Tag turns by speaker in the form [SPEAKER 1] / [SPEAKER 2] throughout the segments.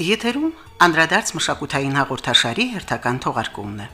[SPEAKER 1] Եթերում անդրադարձ մշակութային հաղորդաշարի հերթական թողարկումն է։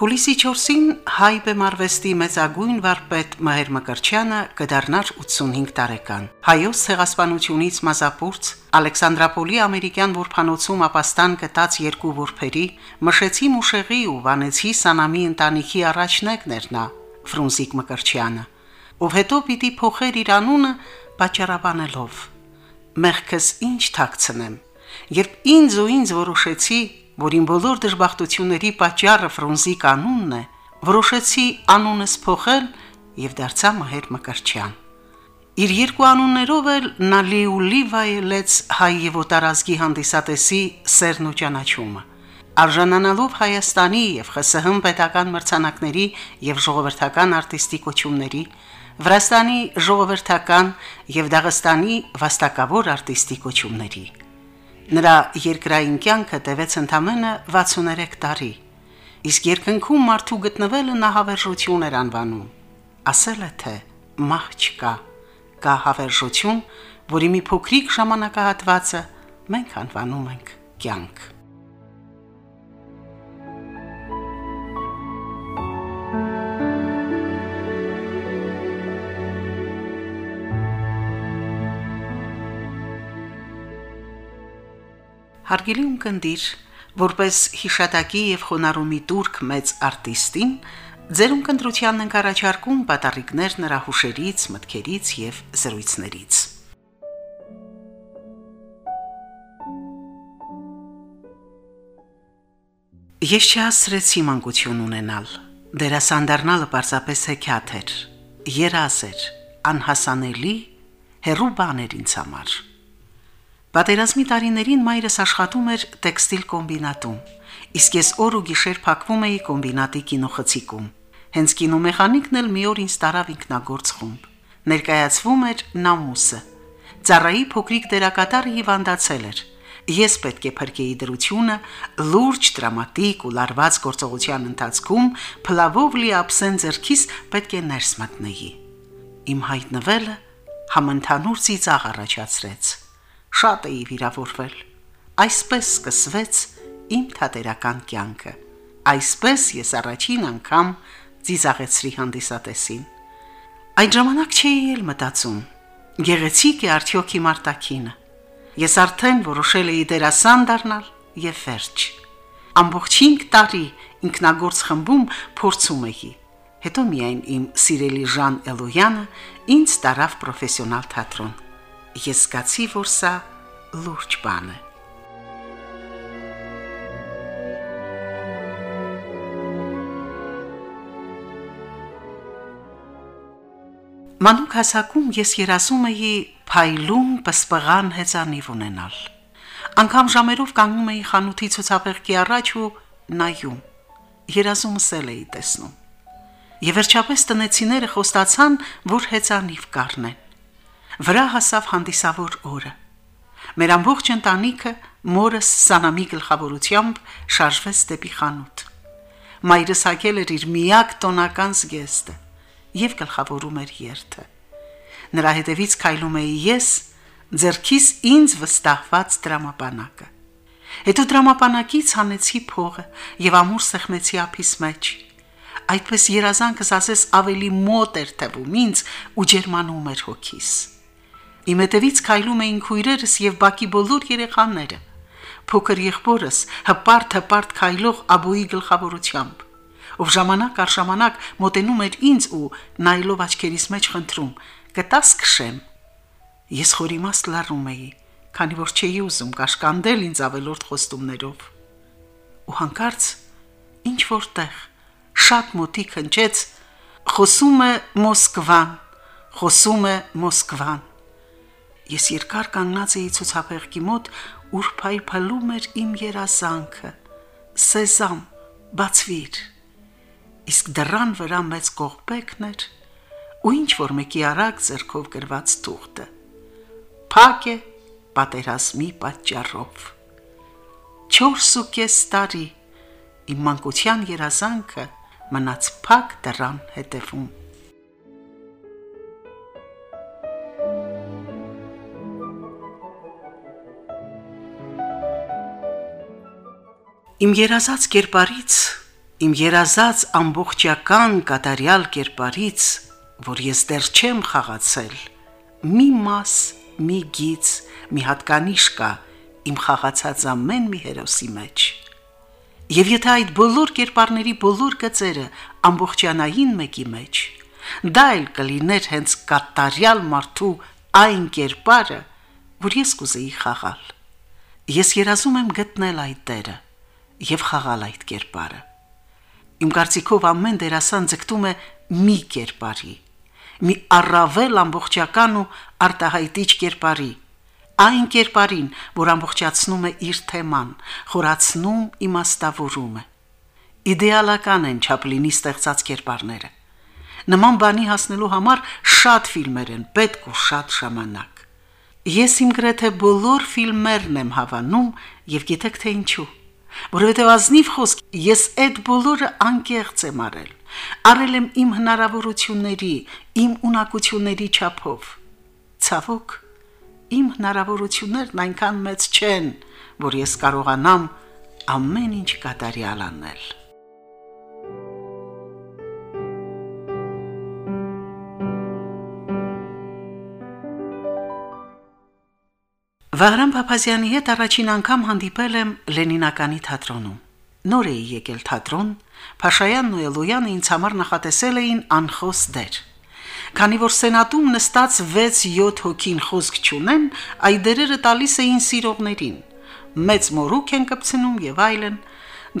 [SPEAKER 1] Հուլիսի 4-ին հայ բեմարվեստի մեծագույն վարպետ Մհեր Մկրչյանը կդառնար 85 տարեկան։ Հայոց ցեղասպանությունից մազապուրց Ալեքսանդրապոլի ամերիկյան որփանոցում ապաստան գտած երկու որբերի Մշեցի Մուշեղի ու Վանեցի Սանամի ընտանիքի առաջնեկն էր նա, Ֆրունզիկ Մկրչյանը, ով հետո պիտի փոխեր իր անունը պատճառաբանելով. «Մեղքս ինչ թաքցնեմ, երբ ինձ ու ինձ որոշեցի որին բոլոր դժբախտությունների պատճառը Ֆրունզի կանունն է, որոշեցի անունս փոխել եւ դարձա Մհեր Մկրչյան։ Իր երկու անուններով էլ նա լիուլի վայելեց հայ եւ օտարազգի հանդիսատեսի սերն ու ճանաչումը։ Արժանանալով Հայաստանի եւ ԽՍՀՄ պետական մրցանակների եւ ժողովրդական արտիստի կոչումների, Վրաստանի ժողովրդական եւ Դաղստանի վաստակավոր արտիստի կոչումների Նրա երկրային կյանքը տևեց ընդամենը 63 տարի, իսկ երկնքում մարդու գտնվելը նա հավերժություն էր անվանում։ Ասել է թե մահ չկա, կա հավերժություն, որի մի փոքրիկ ժամանակահատվածը մենք անվանում ենք կյանք։ հարգելի ունկնդիր, որպես հիշատակի եւ խոնարհումի турք մեծ արտիստին, ձեր ունկնդրությանն ենք առաջարկում պատարիկներ նրա հուշերից, մտքերից եւ զրույցներից։ Ես չհասցրեցի մանկություն ունենալ։ Դերասան դառնալը պարզապես հեքիաթ էր, երազ էր, անհասանելի հերու բաներ ինձ համար։ Պատերազմի տարիներին մայրս աշխատում էր տեքստիլ կոմբինատում, իսկ ես օր ու գիշեր փակվում էի կոմբինատի կինոխցիկում։ Հենց կինոմեխանիկն էլ մի օր ինձ տարավ ինքնագործ խումբ։ Ներկայացվում էր Նամուսը։ Ծառայի փոքրիկ դերակատարը հիվանդացել էր։ Ես պետք է փրկեի դրությունը լուրջ դրամատիկ ու լարված գործողության ընթացքում փլավով լի ափսեն ձերքիս պետք է ներս մտնեի։ Իմ հայտնվելը համընդհանուր ծիծաղ առաջացրեց շատ էի վիրավորվել։ Այսպես սկսվեց իմ թատերական կյանքը։ Այսպես ես առաջին անգամ ծիծաղեցրի հանդիսատեսին։ Այդ ժամանակ չէի էլ մտածում. գեղեցիկ է արդյոք իմ արտակինը։ Ես արդեն որոշել էի դերասան դառնալ եւ վերջ։ Ամբողջ 5 տարի ինքնագործ խմբում փորձում էի։ Հետո միայն իմ սիրելի Ժան Էլոյանը ինձ տարավ պրոֆեսիոնալ թատրոն ես զգացի, որ սա լուրջ բան է։ Մանուկ հասակում ես երասում էի փայլուն պսպղան հեծանիվ ունենալ։ Անկամ ժամերով կանգնում էի խանութի ցուցաբեղկի առաջ ու նայում։ Երազումս էլ էի տեսնում։ Եվ վերջապես տնեցիները խոստացան, որ հեծանիվ կառնեն վրա հասավ հանդիսավոր օրը։ Մեր ամբողջ ընտանիքը մորս Սանամի գլխավորությամբ շարժվեց դեպի խանութ։ Մայրս հագել էր իր միակ տոնական զգեստը եւ գլխավորում էր երթը։ Նրա հետևից քայլում էի ես, ձերքիս ինձ վստահված դրամապանակը։ Հետո դրամապանակից հանեցի փողը եւ ամուր սեղմեցի ափիս մեջ։ Այդպես երազանքս ասես ավելի մոտ էր թվում ինձ ու ջերմանում էր հոգիս։ Իմ հետևից քայլում էին քույրերս եւ բակի բոլոր երեխաները։ Փոքր եղբորս հպարտ հպարտ քայլող աբոյի գլխավորությամբ, ով ժամանակ առ ժամանակ մոտենում էր ինձ ու նայելով աչքերիս մեջ խնդրում. «Կտաս քշեմ»։ Ես խորիմաստ լարում էի, քանի որ չէի ուզում կաշկանդել ինձ ավելորդ խոստումներով։ Ու հանկարծ ինչ որտեղ շատ մոտիկ հնչեց. «Խոսում է Մոսկվան, խոսում է Մոսկվան»։ Ես երկար կանգնած էի ցուցափեղկի մոտ, ուր փայփալում էր իմ երազանքը։ Սեզամ, բացվիր։ իսկ դռան վրա մեծ կողպեքն էր ու ինչ որ մեկի արագ ձեռքով գրված թուղթը։ Փակ է պատերազմի պատճառով։ 4.5 տարի իմ մանկության երազանքը մնաց փակ դռան հետևում։ Իմ երազած կերպարից, իմ երազած ամբողջական կատարյալ կերպարից, որ ես դեռ չեմ խաղացել, մի մաս, մի գից, մի հատկանիշ կա իմ խաղացած ամեն մի հերոսի մեջ։ Եվ եթե այդ բոլոր կերպարների բոլոր գծերը ամբողջանային մեկի մեջ, դա էլ կլիներ հենց կատարյալ մարդու այն կերպարը, որ ես կուզեի խաղալ։ Ես երազում եմ գտնել այդ դերը եւ խաղալ այդ կերպարը։ Իմ կարծիքով ամեն դերասան ձգտում է մի կերպարի, մի առավել ամբողջական ու արտահայտիչ կերպարի, այն կերպարին, որ ամբողջացնում է իր թեման, խորացնում իմաստավորում է։ Իդեալական են Չապլինի ստեղծած կերպարները։ Նման բանի հասնելու համար շատ ֆիլմեր են, պետք ու շատ ժամանակ։ Ես իմ գրեթե բոլոր ֆիլմերն եմ հավանում եւ գիտեք թե ինչու որովհետև ազնիվ խոսք ես այդ բոլորը անկեղծ եմ արել։ Արել եմ իմ հնարավորությունների, իմ ունակությունների չափով։ Ցավոք, իմ հնարավորություններն այնքան մեծ չեն, որ ես կարողանամ ամեն ինչ կատարյալ անել։ Վահրամ Փափազյանի հետ առաջին անգամ հանդիպել եմ Լենինականի թատրոնում։ Նոր էի եկել թատրոն, Փաշայանն ու Էլոյանը ինձ համար նախատեսել էին անխոս դեր։ Քանի որ սենատում նստած 6-7 հոգին խոսք չունեն, այդ դերերը տալիս էին սիրողներին։ Մեծ մորուք են կպցնում եւ այլն։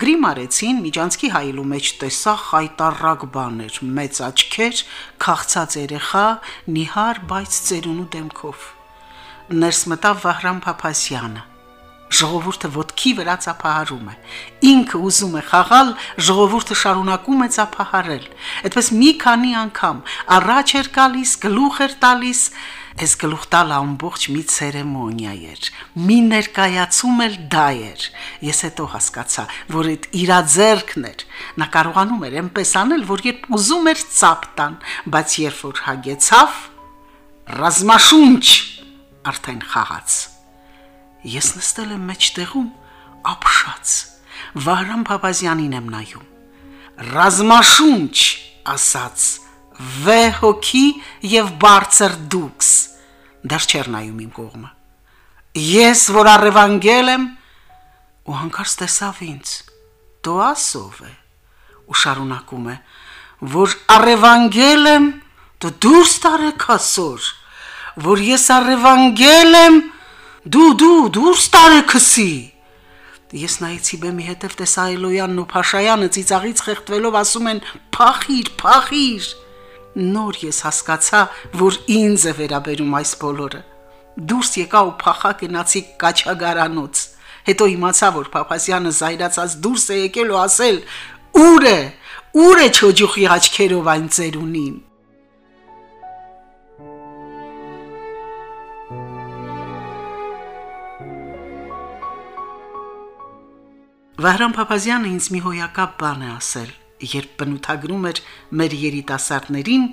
[SPEAKER 1] Գրիմ արեցին, միջանցքի հայելու մեջ տեսա խայտարակ բաներ, մեծ աչքեր, քաղցած երեխա, նիհար, բայց ծերունու դեմքով ներս մտավ Վահրամ Փափասյանը։ Ժողովուրդը ոդքի վրա ծափահարում է։ Ինքը ուզում է խաղալ, ժողովուրդը շարունակում է ծափահարել։ Այդպես մի քանի անգամ առաջ էր գալիս, գլուխ էր տալիս, այս գլուխ տալ ամբողջ մի ցերեմոնիա էր։ Մի ներկայացում էլ դա էր։ Ես հետո հասկացա, որ այդ իրաձերքն էր։ Նա կարողանում էր այնպես անել, որ երբ ուզում էր ծափ տան, բայց երբ որ հագեցավ, ռազմաշունչ արդեն խաղաց։ Ես նստել եմ մեջտեղում, ապշած։ Վահրամ Փափազյանին եմ նայում։ Ռազմաշունչ, ասաց, վե հոգի եւ բարձր դուքս։ Դեռ չեր նայում իմ կողմը։ Ես, որ առևանգել եմ, ու հանկարծ տեսավ ինձ։ Դու ասով է։ Ու շարունակում է, որ առևանգել եմ, դու դուրս տարեք ասոր որ ես առևանգել եմ, դու դու դուրս տարեքսի։ Ես նայեցի բեմի հետև տեսա Էլոյանն ու Փաշայանը ծիծաղից խեղդվելով ասում են փախիր, փախիր։ Նոր ես հասկացա, որ ինձ է վերաբերում այս բոլորը։ Դուրս եկա ու փախա գնացի Կաչագարանոց։ Հետո իմացա, որ Փափասյանը զայրացած դուրս է եկել ու ասել. «Ուր է? Ուր է չոջուխի աչքերով այն ծերունին»։ Վահրամ Փափազյանը ինձ մի հոյակապ բան է ասել, երբ բնութագրում էր մեր երիտասարդներին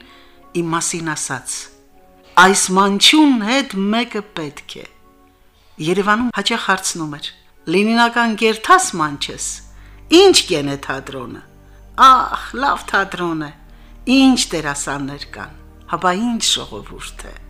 [SPEAKER 1] իմ մասին ասաց. Այս մանչուն հետ մեկը պետք է։ Երևանում հաճախ հարցնում էր. Լենինական գերթաս մանչես։ Ինչ կեն է թատրոնը։ Ահ, լավ թատրոն է։ Ինչ դերասաններ կան։ Հապա ինչ ժողովուրդ է։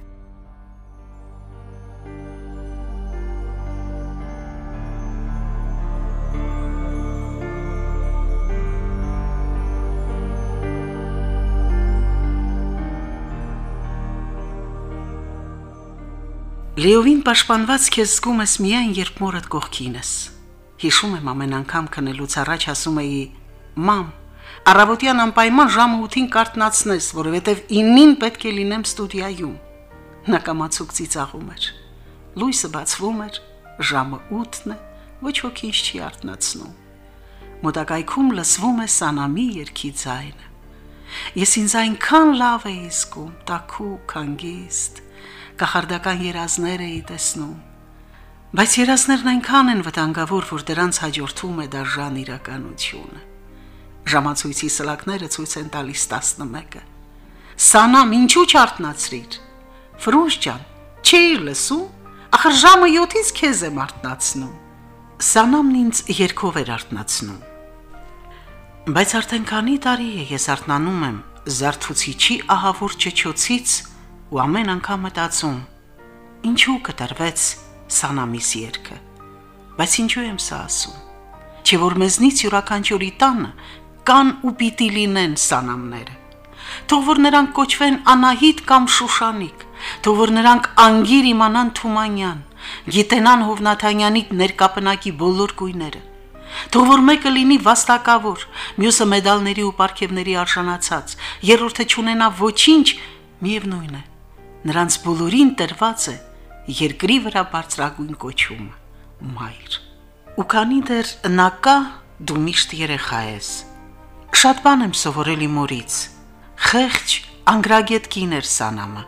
[SPEAKER 1] Լեովին պաշտպանված քեզ զգում ես միայն երբ մորդ կողքին ես։ Հիշում եմ ամեն անգամ քնելուց առաջ ասում էի. «Մամ, առավոտյան անպայման ժամը 8-ին կարտնացնես, որովհետև 9-ին պետք է լինեմ ստուդիայում»։ Նա կամացուկ ծիծաղում էր։ Լույսը բացվում էր, ժամը 8-ն է, ոչ ոք ինձ չի արթնացնում։ Մոտակայքում լսվում է սանամի երկի ձայնը։ Ես ինձ այնքան լավ էի զգում, տաքուկ, հանգիստ, կախարդական երազներ էի տեսնում։ Բայց երազներն այնքան են վտանգավոր, որ դրանց հաջորդում է դաժան իրականությունը։ Ժամացույցի սլակները ցույց են տալիս 11-ը։ Սանամ, ինչու չարտնացրիր։ Ֆրունջ ջան, չի լսում։ Ախր ժամը 7-ից քեզ եմ արտնացնում։ Սանամն ինձ երկով էր արտնացնում։ Բայց արդեն քանի տարի է ես արթնանում եմ զարթուցիչի ահավոր ճճոցից ու ամեն անգամ մտածում. ինչու կտրվեց սանամիս երգը։ Բայց ինչու եմ սա ասում։ Չէ որ մեզնից յուրաքանչյուրի տանը կան ու պիտի լինեն սանամները։ Թող որ նրանք կոչվեն Անահիտ կամ Շուշանիկ, թող որ նրանք անգիր իմանան Թումանյան, գիտենան Հովնաթանյանի ներկապնակի բոլոր գույները Թող որ մեկը լինի վաստակավոր, մյուսը մեդալների ու պարգևների արժանացած, երրորդը ճանենա ոչինչ, միևնույն է։ Նրանց բոլորին տրված է երկրի վրա բարձրագույն կոչումը՝ մայր։ Ու քանի դեռ նա կա, դու միշտ երեխա ես։ Շատ բան եմ սովորել իմ մորից։ Խեղճ, անգրագետ կին էր սանամը։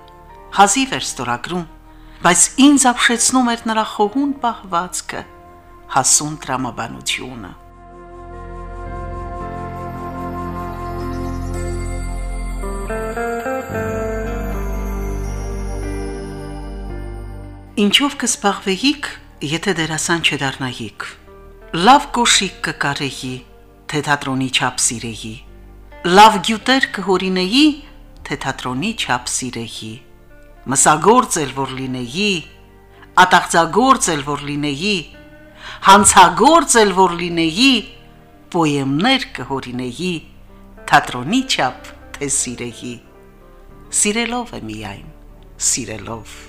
[SPEAKER 1] Հազիվ էր ստորագրում, բայց ինձ ապշեցնում էր նրա խոհուն պահվածքը հասուն տրամաբանությունը։ Ինչով կսպաղվեիք, եթե դերասան չդառնայիք։ Լավ կոշիկ կկարեի, թե թատրոնի չափ սիրեի։ Լավ գյուտեր կհորինեի, թե թատրոնի չափ սիրեի։ Մսագործ էլ որ լինեի, ատաղձագործ էլ որ լինեի, հանցագործ էլ որ լինեի, պոեմներ կհորինեի, թատրոնի չափ թե սիրեի։ Սիրելով է միայն, սիրելով։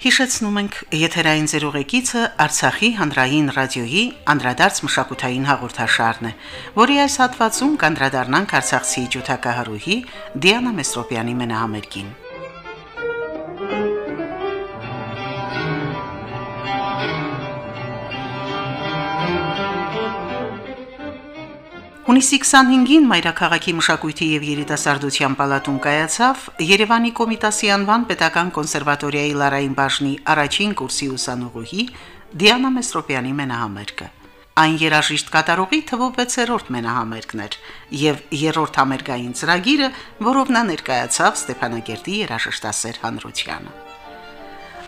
[SPEAKER 1] Հիշեցնում ենք եթերային ծերուղեկիցը Արցախի հանրային ռադիոյի անդրադարձ մշակութային հաղորդաշարն է, որի այս հատվածում կանդրադառնանք Արցախցի ջութակահարուհի Դիանա Մեսրոպյանի մենահամերգին։ Հունիսի 25-ին Մայրաքաղաքի մշակույթի եւ երիտասարդության պալատում կայացավ Երևանի Կոմիտասի անվան Պետական կոնսերվատորիայի Լարային բաժնի առաջին կուրսի ուսանողուհի Դիանա Մեսրոպյանի մենահամերգը։ Այն երաժիշտ կատարողի թվով 6-րդ մենահամերգն էր եւ երրորդ համերգային ծրագիրը, որով նա ներկայացավ Ստեփանագերտի երաժշտասեր հանրությանը։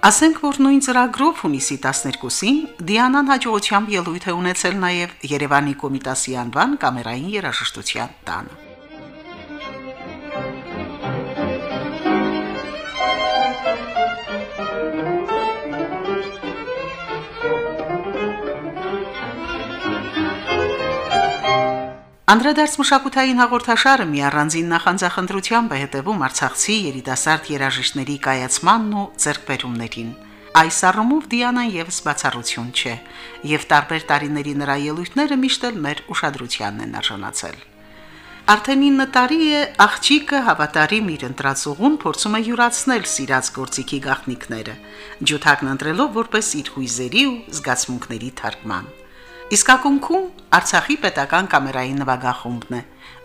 [SPEAKER 1] Ասենք որ նույն ծրագրով հունիսի 12-ին Դիանան հաջողությամբ ելույթ է ունեցել նաև Երևանի Կոմիտասի անվան կամերային երաժշտության տանը։ Անդրադարձ մշակութային հաղորդաշարը մի առանձին նախանձախնդրությամբ է հետևում Արցախցի երիտասարդ երաժիշտների կայացմանն ու ձեռքբերումներին։ Այս առումով Դիանան եւս բացառություն չէ, եւ տարբեր տարիների նրա ելույթները միշտ էլ մեր ուշադրությանն են արժանացել։ Արդեն 9 տարի է աղջիկը հավատարիմ իր ընտրածուղուն փորձում է յուրացնել սիրած գործիքի գաղտնիքները, ջութակն ընտրելով որպես իր հույզերի ու զգացմունքների թարգման։ Իսկ ակունքում Արցախի պետական կամերային նվագախումբն է,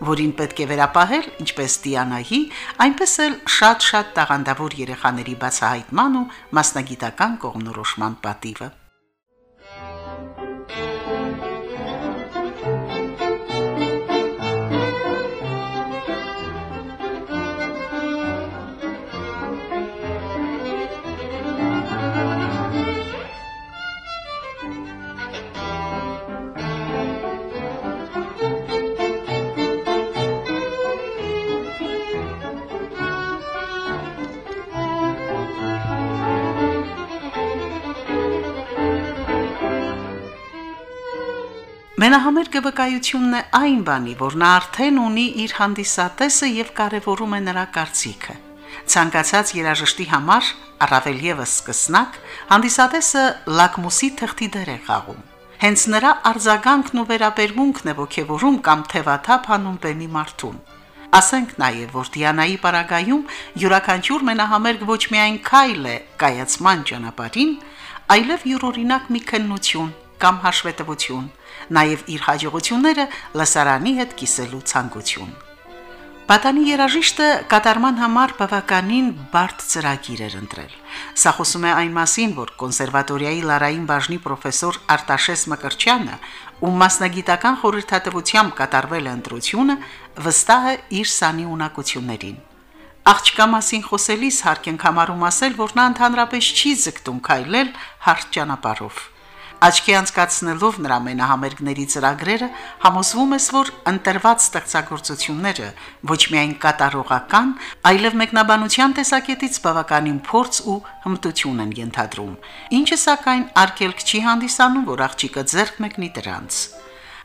[SPEAKER 1] որին պետք է վերապահել ինչպես Տիանայի, այնպես էլ շատ-շատ տաղանդավոր երեխաների բացահայտման ու մասնագիտական կողմնորոշման պատիվը։ Մենահամերգը վկայությունն է այն բանի, որ նա արդեն ունի իր հանդիսատեսը եւ կարեւորում է նրա կարծիքը։ Ցանկացած երաժշտի համար առավել եւս սկսնակ հանդիսատեսը լակմուսի թղթի դեր է խաղում։ Հենց նրա արձագանքն ու վերաբերմունքն է ողջևորում կամ թևաթափ հանում բեմի մարդուն։ Ասենք նաև, որ Դիանայի պարագայում յուրաքանչյուր մենահամերգ ոչ միայն քայլ է կայացման ճանապարհին, այլև յուրօրինակ մի քննություն կամ հաշվետվություն, նաև իր հաջողությունները լսարանի հետ կիսելու ցանկություն։ Պատանի երաժիշտը կատարման համար բավականին բարդ ծրագիր էր ընտրել։ Սա խոսում է այն մասին, որ կոնսերվատորիայի Լարային բաժնի պրոֆեսոր Արտաշես Մկրչյանը, ում մասնագիտական խորհրդատվությամբ կատարվել է ընտրությունը, վստահ է իր սանի ունակություններին։ Աղջկա մասին խոսելիս հարկ ենք համարում ասել, որ նա ընդհանրապես չի ձգտում քայլել հարթ ճանապարհով։ Աչքի անցկացնելով նրա մենահամերգների ծրագրերը, համոզվում ես, որ ընտրված ստեղծագործությունները ոչ միայն կատարողական, այլև մեկնաբանության տեսակետից բավականին փորձ ու հմտություն են ենթադրում, ինչը սակայն արգելք չի հանդիսանում, որ աղջիկը ձեռք մեկնի դրանց։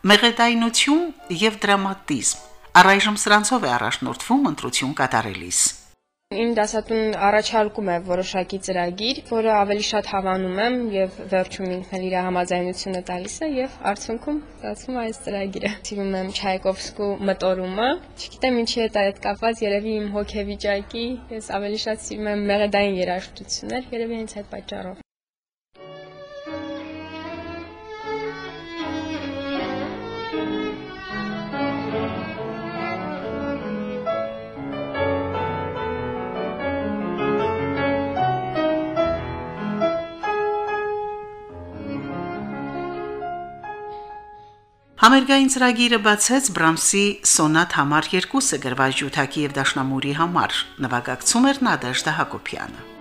[SPEAKER 1] Մեղեդայնություն եւ դրամատիզմ. Առայժմ սրանցով է առաջնորդվում ընտրություն կատարելիս։
[SPEAKER 2] Իմ դասատուն առաջարկում է որոշակի ծրագիր, որը ավելի շատ հավանում եմ եւ վերջում ինքն էլ իր համաձայնությունը տալիս է եւ արդյունքում ստացվում է այս ծրագիրը։ Սիրում եմ Չայկովսկու մտորումը։ Չգիտեմ ինչի հետ այդ կապված, երևի իմ հոգեվիճակի, ես ավելի շատ սիրում եմ մեղեդային երաժշտություններ, երևի հենց այդ պատճառով։
[SPEAKER 1] Համերգային ծրագիրը բացեց Բրամսի սոնատ համար 2-ը գրված ջութակի եւ դաշնամուրի համար։ Նվագակցում էր Նադեժդա Հակոբյանը։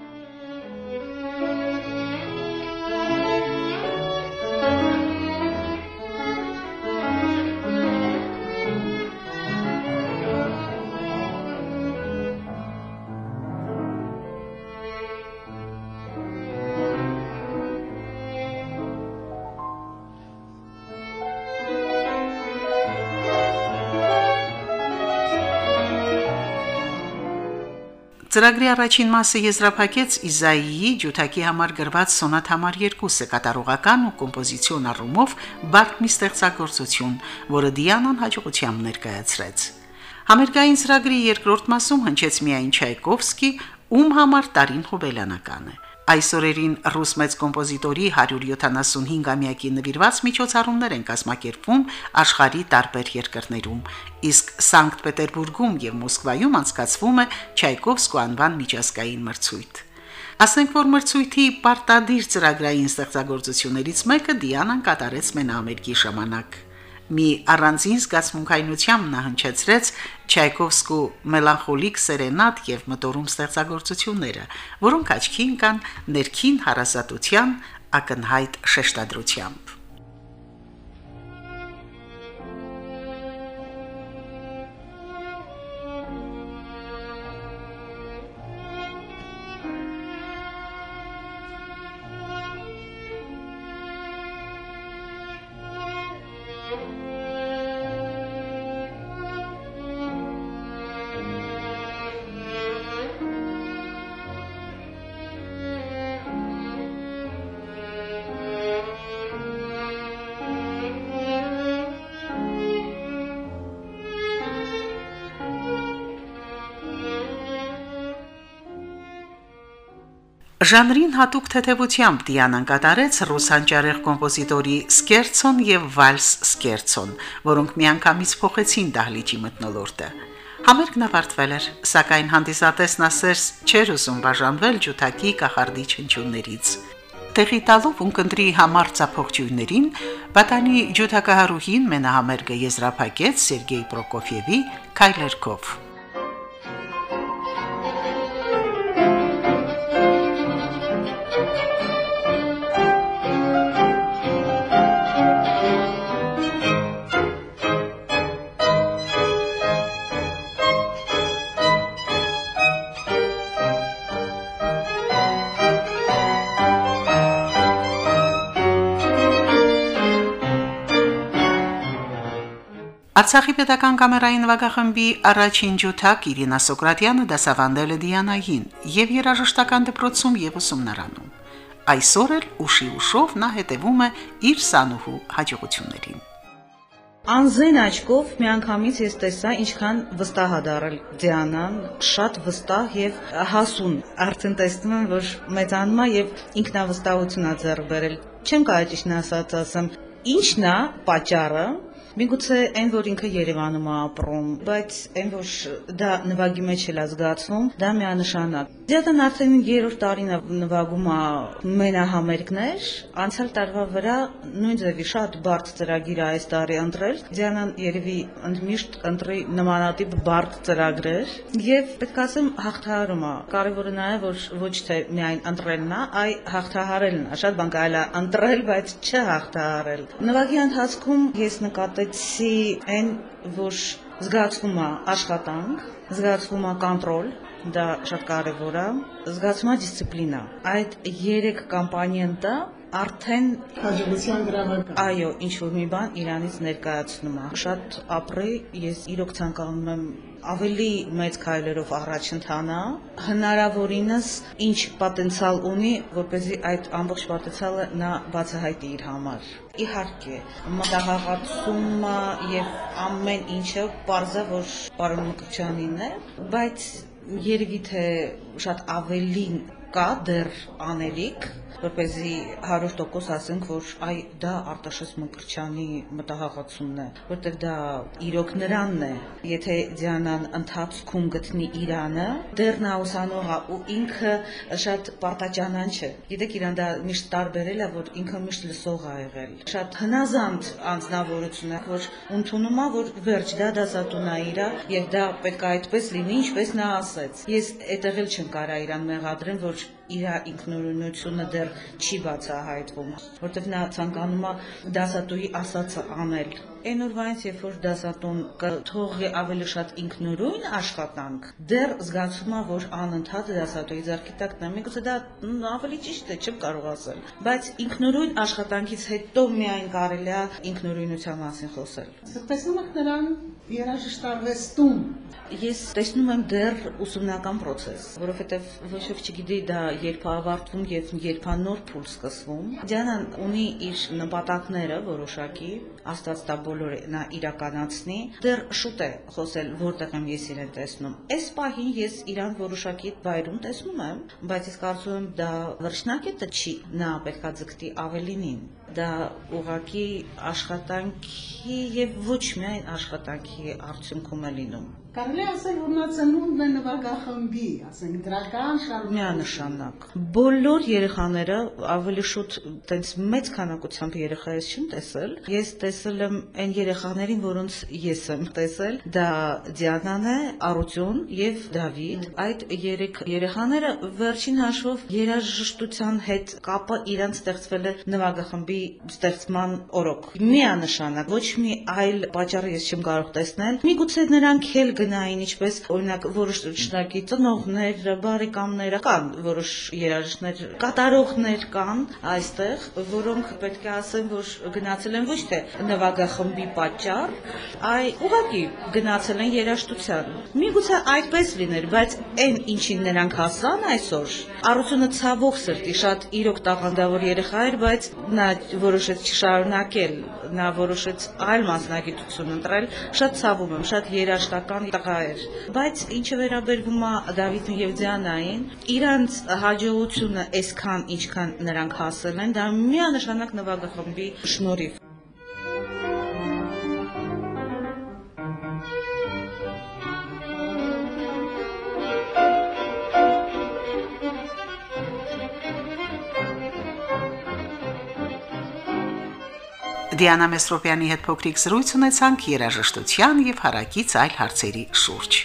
[SPEAKER 1] Ծրագրի առաջին մասը եզրափակեց Իզայիի ջութակի համար գրված սոնատ համար 2-ը կատարողական ու կոմպոզիցիոն առումով բարդ մի ստեղծագործություն, որը Դիանան հաջողությամբ ներկայացրեց։ Համերգային ծրագրի երկրորդ մասում հնչեց միայն Չայկովսկի, ում համար տարին հոբելյանական է։ Այսօրերին ռուս մեծ կոմպոզիտորի 175-ամյակի նվիրված միջոցառումներ են կազմակերպվում աշխարհի տարբեր երկրներում, իսկ Սանկտ Պետերբուրգում եւ Մոսկվայում անցկացվում է Չայկովսկու անվան միջազգային մրցույթ։ Ասենք որ մրցույթի պարտադիր ծրագրային ստեղծագործություններից մեկը Դիանան կատարեց մենամերգի ժամանակ մի առանձին զգացմունքայնությամբ նա հնչեցրեց Չայկովսկու մելանխոլիկ սերենատ եւ մտորում ստեղծագործությունները, որոնք աչքի ընկան ներքին հարազատության ակնհայտ շեշտադրությամբ։ Ժանրին հատուկ թեթևությամբ Դիանան կատարեց ռուսանճարեղ կոմպոզիտորի Սկերցոն եւ Վալս Սկերցոն, որոնք միանգամից փոխեցին դահլիճի մտնոլորտը։ Համերգն ավարտվել էր, սակայն հանդիսատեսն ասես չէր ուզում բաժանվել ջութակի կախարդի չնչուններից։ Տեղի տալով ունկնդրի համար ծափողջույներին, պատանի ջութակահարուհին մենահամերգը եզրափակեց Սերգեյ Պրոկոֆիևի քայլերկով։ Արցախի պետական կամերային նվագախմբի առաջին ջութակ Իրինա Սոկրատյանը դասավանդել է Դիանային եւ երաժշտական դպրոցում եւ ուսումնարանում։ Այսօր էլ ուշի ուշով նա հետևում է իր սանուհու հաջողություններին։
[SPEAKER 3] Անզեն աչքով միանգամից ես տեսա ինչքան վստահ է դարել Դիանան, շատ վստահ եւ հասուն։ Արդեն տեսնում եմ, որ մեծանում է եւ ինքնավստահություն է ձեռք բերել։ Չեմ կարող ճիշտ ասած ասեմ, ինչն է պատճառը, Միգուցե այն որ ինքը Երևանում է ապրում, բայց այն որ դա նվագի մեջ էլ զգացվում, դա միանշանակ։ Դետան արդեն 3-րդ տարին նվագում է մենահամերգներ, անցյալ տարվա վրա նույն ձևի շատ բարդ ծրագիր է այս տարի ընտրել։ Դիանան երևի ընդմիշտ ընտրի նմանատիպ բարդ ծրագրեր եւ պետք է ասեմ հաղթահարում է։ Կարևորը նա է որ ոչ թե միայն ընտրելն է, այ հաղթահարելն է։ Շատ բան կարելի է ընտրել, բայց չհաղթահարել։ Նվագի ընթացքում ես նկատել նկատեցի այն, որ զգացվում է աշխատանք, զգացվում է կոնտրոլ, դա շատ կարևոր է, զգացվում է դիսցիպլինա։ Այդ 3 կամպանիան արդեն
[SPEAKER 4] հաջողության գրավական։
[SPEAKER 3] Այո, ինչ որ մի բան Իրանից ներկայացնում է։ Շատ ապրի, ես իրոք ցանկանում եմ ավելի մեծ քայլերով առաջ ընթանա, հնարավորինս ինչ պոտենցիալ ունի, որպեսզի այդ ամբողջ պոտենցիալը նա բացահայտի իր համար։ Իհարկե, մտահղացումը եւ ամեն ինչը parza որ պարոն Մկրտչյանին է, բայց երևի թե շատ ավելին կա դեռ անելիք որպեսզի 100% ասենք, որ այ դա Արտաշես Մկրչյանի մտահղացումն է, որտեղ դա իրոք նրանն է։ Եթե Դիանան ընթացքում գտնի Իրանը, դեռ նա ուսանող է ու ինքը շատ պարտաճանան չէ։ Գիտեք, իրան դա միշտ տարբերել է, որ ինքը միշտ լսող է եղել։ Շատ հնազանդ անձնավորություն է, որ ընդունում է, որ վերջ դա դասատուն է իրա եւ դա պետք է այդպես լինի, ինչպես նա ասեց։ Ես այդտեղ էլ չեմ կարա իրան մեղադրեմ, որ իր ինքնուրույնությունը դեռ չի բացահայտվում, որտեղ նա ցանկանում է դասատուի ասածը անել այն օրվանից, երբ որ դասատուն կթողի ավելի շատ ինքնուրույն աշխատանք, դեռ զգացում է, որ անընդհատ դասատուի ձեռքի տակ նա միգուցե դա ավելի ճիշտ է, չեմ կարող ասել, բայց ինքնուրույն աշխատանքից հետո միայն կարելի է ինքնուրույնության մասին խոսել։
[SPEAKER 4] Տեսնում եք նրան երաժշտարվեստում
[SPEAKER 3] Ես տեսնում եմ դեռ ուսումնական process, որովհետև ոչ ոք չգիտի դա երբ ավարտվում եւ երբ նոր փուլ սկսվում։ Դիանան ունի իր նպատակները որոշակի, աստված տա բոլորը նա իրականացնի։ Դեռ շուտ է խոսել որտեղ եմ ես իրեն տեսնում։ Այս պահին ես իրան որոշակի վայրում տեսնում եմ, բայց ես կարծում եմ դա վերջնակետը չի, նա պետքա ձգտի ավելինին դա ուղակի աշխատանքի եւ ոչ միայն աշխատանքի արդյունքում է լինում
[SPEAKER 4] Կարելի ասել, որ նա ծնունդն է նվագախմբի, ասենք դրական շարունակ։
[SPEAKER 3] Միանշանակ։ Բոլոր երեխաները ավելի շուտ տենց մեծ քանակությամբ երեխա ես չեմ տեսել։ Ես տեսել եմ այն երեխաներին, որոնց ես եմ տեսել։ Դա Դիանան է, Արություն եւ Դավիթ։ Այդ երեք երեխաները վերջին հաշվով երաժշտության հետ կապը իրանց ստեղծվել է նվագախմբի ստեղծման օրոք։ Միանշանակ ոչ մի այլ պատճառ ես չեմ կարող տեսնել։ Միգուցե նրանք էլ գնային, ինչպես օրինակ որոշ շնակի ծնողներ, բարեկամներ կան, որոշ երաժիշտներ, կատարողներ կան այստեղ, որոնք պետք է ասեմ, որ գնացել են ոչ թե նվագախմբի պատճառ, այ ուղղակի գնացել են երաժշտության։ Միգուցե այդպես լիներ, բայց այն ինչին նրանք հասան այսօր, առությունը ցավող սրտի շատ իրոք տաղանդավոր երեխա էր, բայց նա որոշեց չշարունակել, նա որոշեց այլ մասնագիտություն ընտրել, շատ ցավում եմ, շատ երաժշտական տղա էր։ Բայց ինչը վերաբերվում է Դավիթին եւ Դիանային, իրանց հաջողությունը այսքան ինչքան նրանք հասել են, դա միանշանակ նվագախմբի շնորհիվ
[SPEAKER 1] Դիանա Մեսրոպյանի հետ փոքրիկ զրույց ունեցանք երաժշտության եւ հարակից այլ հարցերի շուրջ։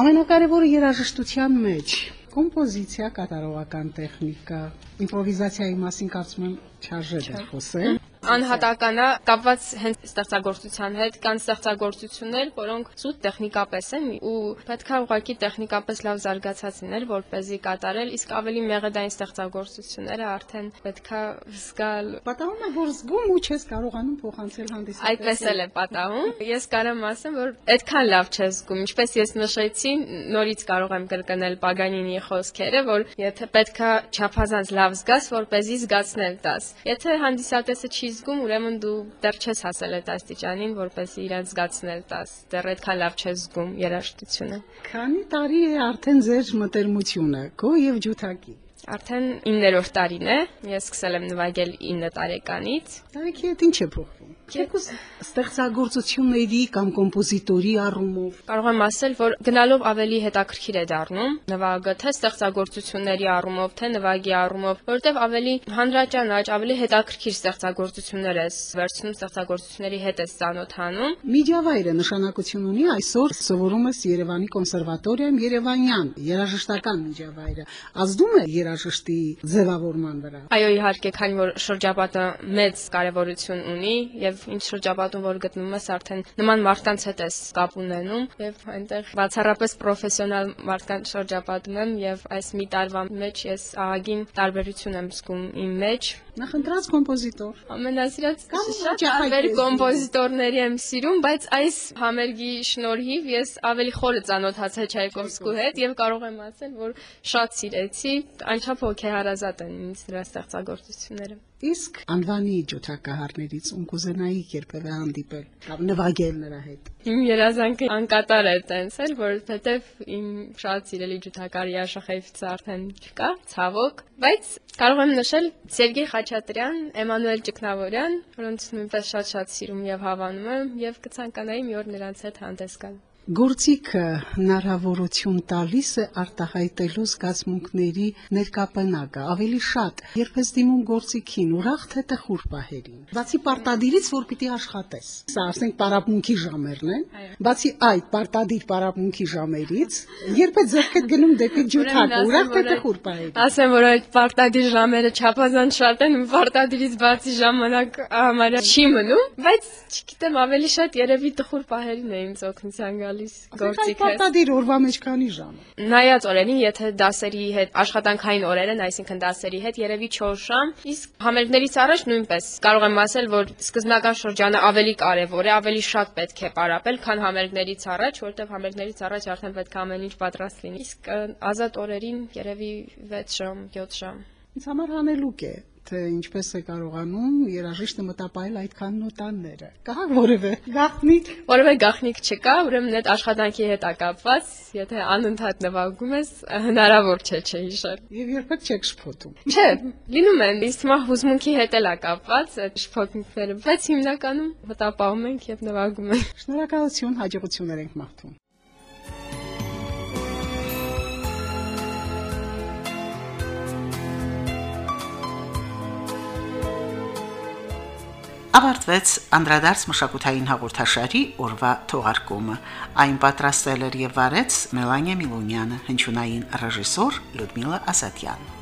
[SPEAKER 4] Ամենակարևորը երաժշտության մեջ կոմպոզիցիա, կատարողական տեխնիկա, իմպրովիզացիայի մասին կարծում եմ չարժե դեռ խոսել
[SPEAKER 2] Անհատական է կապված հենց ստեղծագործության հետ, կան ստեղծագործություններ, որոնք զուտ տեխնիկապես են ու պետքա ուղղակի տեխնիկապես լավ զարգացած լինել, որ เป զի կատարել, իսկ ավելի մեղեդային ստեղծագործությունները արդեն պետքա զգալ
[SPEAKER 1] Պատահում է, որ զգում ու չես կարողանում փոխանցել հանդիսատեսին։
[SPEAKER 2] Այդպես էլ է պատահում։ Ես կարամ ասեմ, որ այդքան լավ չես զգում, ինչպես ես նշեցի, նորից կարող եմ կրկնել Պագանինի խոսքերը, որ եթե պետքա չափազանց լավ զգաս, որ เป զի զգացնել տաս։ Եթե հանդիսատեսը չի զգում, ուրեմն դու դեռ չես հասել այդ աստիճանին, որպեսզի իրան զգացնել տաս։ Դեռ այդքան լավ չես զգում երաժշտությունը։
[SPEAKER 1] Քանի տարի է արդեն ձեր մտերմությունը, քո եւ ջութակի։
[SPEAKER 2] Արդեն 9-րդ տարին է։ Ես սկսել եմ նվագել 9 տարեկանից։
[SPEAKER 1] Տարեքի հետ ինչ է փոխվում։ Երկուս ստեղծագործությունների կամ կոմպոզիտորի առումով
[SPEAKER 2] Կարող եմ ասել, որ գնալով ավելի հետաքրքիր է դառնում նվագը, թե ստեղծագործությունների առումով, թե նվագի առումով, որովհետև ավելի հանրաճանաչ, ավելի հետաքրքիր ստեղծագործություններ ես վերցնում, ստեղծագործությունների հետ ես ծանոթանում։
[SPEAKER 1] Միջավայրը նշանակություն ունի այսօր սովորում ես Երևանի կոնսերվատորիայում Երևանյան երաժշտական միջավայրը ազդում է երաժշտի ձևավորման վրա
[SPEAKER 2] Այո, իհարկե, քանի որ շրջապատը մեծ կարևորություն ունի եւ ինչ շրջապատում որ գտնվում ես արդեն նման մարդկանց հետ ես կապ ունենում եւ այնտեղ բացառապես պրոֆեսիոնալ մարդկանց շրջապատում եմ եւ այս մի տարվա մեջ ես ահագին տարբերություն եմ զգում իմ մեջ
[SPEAKER 1] նախընտրած կոմպոզիտոր
[SPEAKER 2] Ամենասիրած
[SPEAKER 1] Կամ
[SPEAKER 2] տարբեր կոմպոզիտորների եմ սիրում, բայց այս համերգի շնորհիվ ես ավելի խորը ծանոթացա Չայկովսկու հետ եւ կարող եմ ասել, որ շատ սիրեցի, անչափ հոգեհարազատ են ինձ դրա ստեղծագործությունները։
[SPEAKER 1] իսկ անվանի ջութակահարներից ում կուզենայի երբևէ հանդիպել կամ նվագել նրա հետ
[SPEAKER 2] Իմ երազանքը անկատար է տենց էլ, որովհետև իմ շատ սիրելի ջութակարի Աշախեյցը արդեն չկա, ցավոք, բայց կարող եմ նշել Սերգեյ Խաչատրյան, Էմանուել Ճկնավորյան, որոնց նույնպես շատ-շատ սիրում եւ հավանում եմ եւ կցանկանայի մի օր նրանց հետ հանդես գալ։
[SPEAKER 1] Գործիքը հնարավորություն տալիս է արտահայտելու զգացմունքների ներկապնակը ավելի շատ երբ ես դիմում գործիքին ուրախ թե տխուր պահերին բացի պարտադիրից որ պիտի աշխատես սա ասենք պարապմունքի ժամերն են բացի այդ պարտադիր պարապմունքի ժամերից երբ է ձեռքդ գնում դեպի ջութակը ուրախ թե տխուր պահերին
[SPEAKER 2] Ասեմ, որ այդ պարտադիր ժամերը չափազանց շատ են, պարտադիրից բացի ժամանակ համարյա չի մնում, բայց չգիտեմ, ավելի շատ երևի տխուր պահերին է ինձ օգնության գալիս
[SPEAKER 1] Այդ
[SPEAKER 2] գործիքը։
[SPEAKER 1] պարտադիր օրվա մեջ քանի ժամ է
[SPEAKER 2] Նայած օրերին, եթե դասերի հետ աշխատանքային օրեր են, այսինքն դասերի հետ երևի 4 ժամ, իսկ համերգներից առաջ նույնպես կարող եմ ասել, որ սկզբնական շրջանը ավելի կարևոր է, ավելի շատ պետք է պարապել, քան համերգներից առաջ, որովհետև համերգներից առաջ արդեն պետք է ամեն ինչ պատրաստ լինի։ Իսկ ազատ օրերին երևի 6 ժամ, 7 ժամ։
[SPEAKER 1] ինձ համար հանելուկ է թե ինչպես է կարողանում երաժիշտը մտապայել այդքան նոտանները։ Կա որևէ գաղտնիք
[SPEAKER 2] Որևէ գաղտնիք չկա, ուրեմն այդ աշխատանքի հետ է կապված, եթե անընդհատ նվագում ես, հնարավոր չէ չհիշել։
[SPEAKER 1] եւ երբեք չեք շփոթում։
[SPEAKER 2] Չէ, լինում են, իսկ հիմա հուզմունքի հետ էլ է կապված այդ շփոթմունքները, բայց հիմնականում մտապահում ենք եւ նվագում ենք։
[SPEAKER 1] Շնորհակալություն, հաջողություններ ենք մաղթում։
[SPEAKER 5] Ավարտվեց անդրադարձ մշակութային հաղորդաշարի օրվա թողարկումը։ Այն պատրաստել էր եւ վարեց Մելանիա Միլոնյանը, հնչյունային ռեժիսոր Լյուդմիլա Ասատյան։